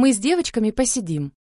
Мы с девочками посидим.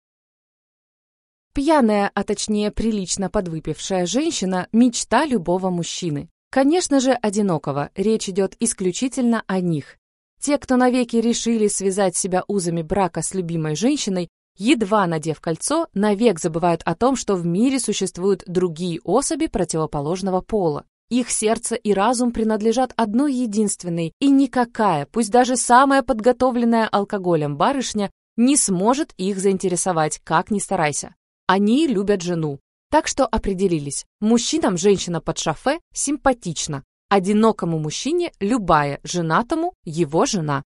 Пьяная, а точнее прилично подвыпившая женщина – мечта любого мужчины. Конечно же, одинокого, речь идет исключительно о них. Те, кто навеки решили связать себя узами брака с любимой женщиной, едва надев кольцо, навек забывают о том, что в мире существуют другие особи противоположного пола. Их сердце и разум принадлежат одной единственной, и никакая, пусть даже самая подготовленная алкоголем барышня, не сможет их заинтересовать, как ни старайся. Они любят жену. Так что определились. Мужчинам женщина под шофе симпатична. Одинокому мужчине любая, женатому его жена.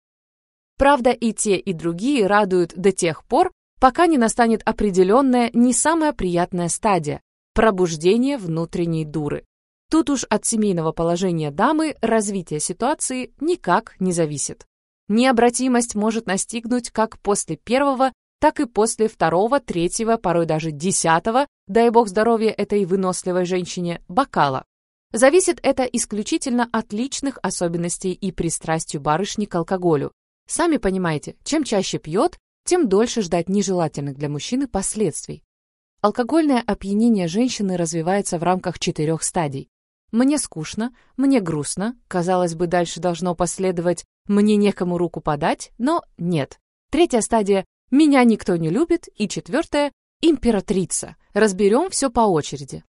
Правда, и те, и другие радуют до тех пор, пока не настанет определенная, не самая приятная стадия – пробуждение внутренней дуры. Тут уж от семейного положения дамы развитие ситуации никак не зависит. Необратимость может настигнуть как после первого, так и после второго, третьего, порой даже десятого, дай бог здоровья этой выносливой женщине, бокала. Зависит это исключительно от личных особенностей и пристрастию барышни к алкоголю. Сами понимаете, чем чаще пьет, тем дольше ждать нежелательных для мужчины последствий. Алкогольное опьянение женщины развивается в рамках четырех стадий. Мне скучно, мне грустно, казалось бы, дальше должно последовать «мне некому руку подать», но нет. Третья стадия «меня никто не любит» и четвертая «императрица». Разберем все по очереди.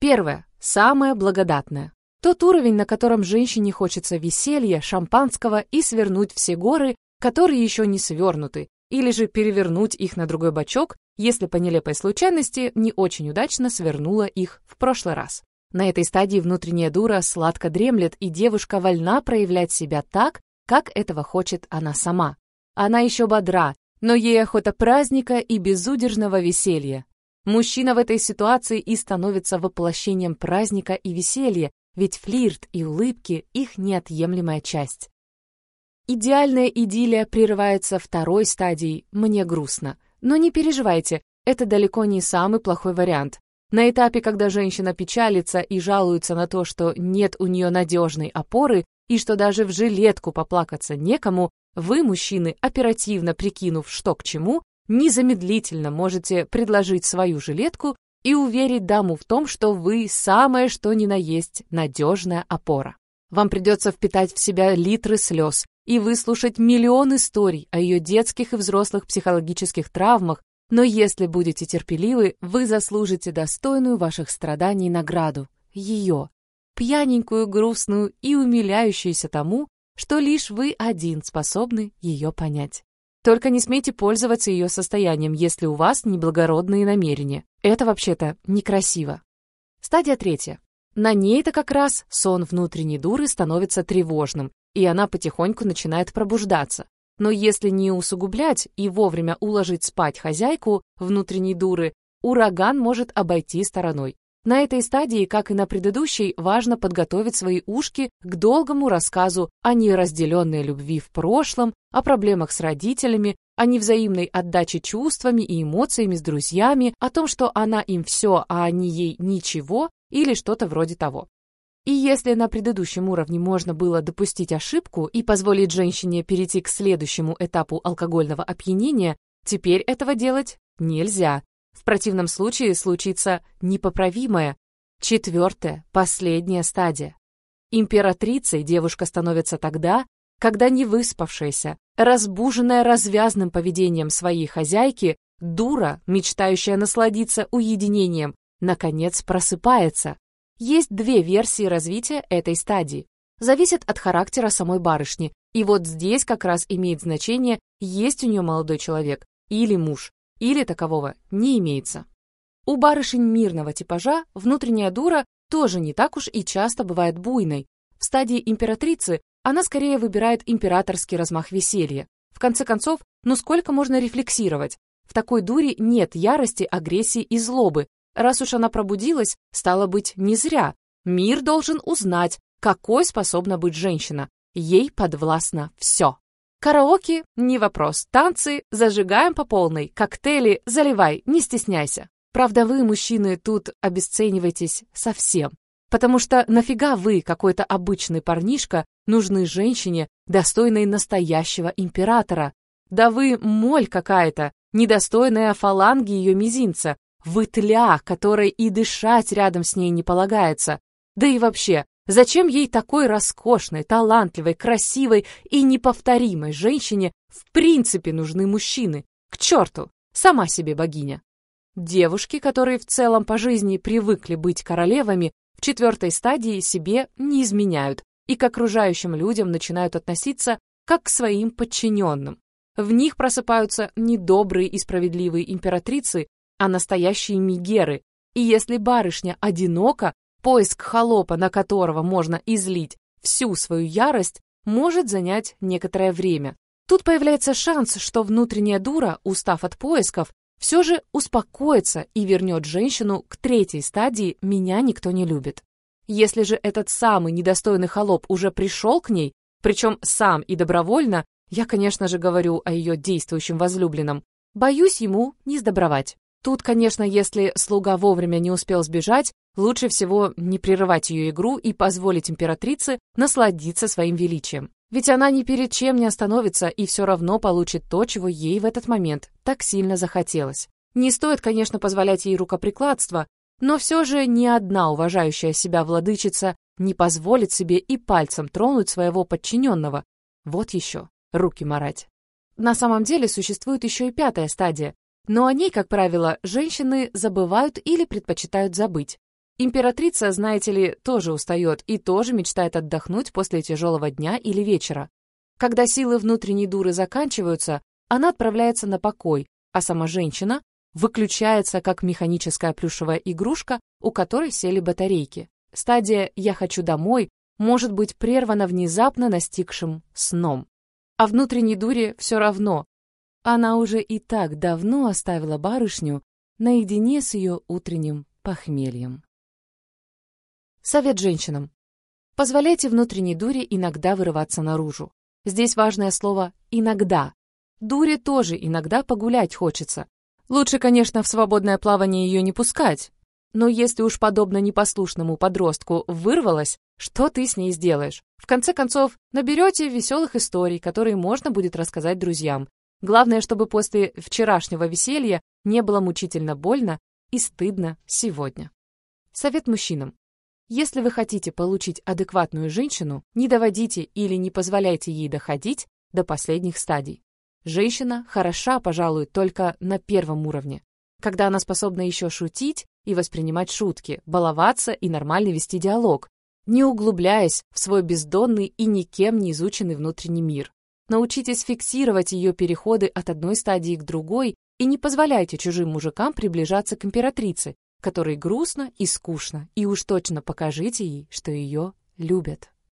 Первое. Самое благодатное. Тот уровень, на котором женщине хочется веселья, шампанского и свернуть все горы, которые еще не свернуты, или же перевернуть их на другой бочок, если по нелепой случайности не очень удачно свернула их в прошлый раз. На этой стадии внутренняя дура сладко дремлет, и девушка вольна проявлять себя так, как этого хочет она сама. Она еще бодра, но ей охота праздника и безудержного веселья. Мужчина в этой ситуации и становится воплощением праздника и веселья, ведь флирт и улыбки – их неотъемлемая часть. Идеальная идиллия прерывается второй стадией «мне грустно». Но не переживайте, это далеко не самый плохой вариант. На этапе, когда женщина печалится и жалуется на то, что нет у нее надежной опоры и что даже в жилетку поплакаться некому, вы, мужчины, оперативно прикинув, что к чему, незамедлительно можете предложить свою жилетку и уверить даму в том, что вы самое что ни на есть надежная опора. Вам придется впитать в себя литры слез и выслушать миллион историй о ее детских и взрослых психологических травмах, но если будете терпеливы, вы заслужите достойную ваших страданий награду — ее, пьяненькую, грустную и умиляющуюся тому, что лишь вы один способны ее понять. Только не смейте пользоваться ее состоянием, если у вас неблагородные намерения. Это вообще-то некрасиво. Стадия третья. На ней-то как раз сон внутренней дуры становится тревожным, и она потихоньку начинает пробуждаться. Но если не усугублять и вовремя уложить спать хозяйку внутренней дуры, ураган может обойти стороной. На этой стадии, как и на предыдущей, важно подготовить свои ушки к долгому рассказу о неразделенной любви в прошлом, о проблемах с родителями, о невзаимной отдаче чувствами и эмоциями с друзьями, о том, что она им все, а они ей ничего, или что-то вроде того. И если на предыдущем уровне можно было допустить ошибку и позволить женщине перейти к следующему этапу алкогольного опьянения, теперь этого делать нельзя. В противном случае случится непоправимое. Четвертая, последняя стадия. Императрицей девушка становится тогда, когда невыспавшаяся, разбуженная развязным поведением своей хозяйки, дура, мечтающая насладиться уединением, наконец просыпается. Есть две версии развития этой стадии. Зависит от характера самой барышни. И вот здесь как раз имеет значение, есть у нее молодой человек или муж, или такового не имеется. У барышень мирного типажа внутренняя дура тоже не так уж и часто бывает буйной. В стадии императрицы она скорее выбирает императорский размах веселья. В конце концов, ну сколько можно рефлексировать? В такой дуре нет ярости, агрессии и злобы, Раз уж она пробудилась, стало быть, не зря. Мир должен узнать, какой способна быть женщина. Ей подвластно все. Караоке – не вопрос. Танцы зажигаем по полной. Коктейли заливай, не стесняйся. Правда, вы, мужчины, тут обесцениваетесь совсем. Потому что нафига вы, какой-то обычный парнишка, нужны женщине, достойной настоящего императора? Да вы моль какая-то, недостойная фаланги ее мизинца. Вы тля, которой и дышать рядом с ней не полагается. Да и вообще, зачем ей такой роскошной, талантливой, красивой и неповторимой женщине в принципе нужны мужчины? К черту! Сама себе богиня. Девушки, которые в целом по жизни привыкли быть королевами, в четвертой стадии себе не изменяют и к окружающим людям начинают относиться как к своим подчиненным. В них просыпаются не добрые и справедливые императрицы, а настоящие мигеры. И если барышня одинока, поиск холопа, на которого можно излить всю свою ярость, может занять некоторое время. Тут появляется шанс, что внутренняя дура, устав от поисков, все же успокоится и вернет женщину к третьей стадии «меня никто не любит». Если же этот самый недостойный холоп уже пришел к ней, причем сам и добровольно, я, конечно же, говорю о ее действующем возлюбленном, боюсь ему не сдобровать. Тут, конечно, если слуга вовремя не успел сбежать, лучше всего не прерывать ее игру и позволить императрице насладиться своим величием. Ведь она ни перед чем не остановится и все равно получит то, чего ей в этот момент так сильно захотелось. Не стоит, конечно, позволять ей рукоприкладство, но все же ни одна уважающая себя владычица не позволит себе и пальцем тронуть своего подчиненного. Вот еще, руки марать. На самом деле существует еще и пятая стадия, но о ней, как правило, женщины забывают или предпочитают забыть. Императрица, знаете ли, тоже устает и тоже мечтает отдохнуть после тяжелого дня или вечера. Когда силы внутренней дуры заканчиваются, она отправляется на покой, а сама женщина выключается как механическая плюшевая игрушка, у которой сели батарейки. Стадия «я хочу домой» может быть прервана внезапно настигшим сном. А внутренней дуре все равно. Она уже и так давно оставила барышню наедине с ее утренним похмельем. Совет женщинам. Позволяйте внутренней дуре иногда вырываться наружу. Здесь важное слово «иногда». Дуре тоже иногда погулять хочется. Лучше, конечно, в свободное плавание ее не пускать. Но если уж подобно непослушному подростку вырвалась, что ты с ней сделаешь? В конце концов, наберете веселых историй, которые можно будет рассказать друзьям. Главное, чтобы после вчерашнего веселья не было мучительно больно и стыдно сегодня. Совет мужчинам. Если вы хотите получить адекватную женщину, не доводите или не позволяйте ей доходить до последних стадий. Женщина хороша, пожалуй, только на первом уровне, когда она способна еще шутить и воспринимать шутки, баловаться и нормально вести диалог, не углубляясь в свой бездонный и никем не изученный внутренний мир. Научитесь фиксировать ее переходы от одной стадии к другой и не позволяйте чужим мужикам приближаться к императрице, которой грустно и скучно, и уж точно покажите ей, что ее любят.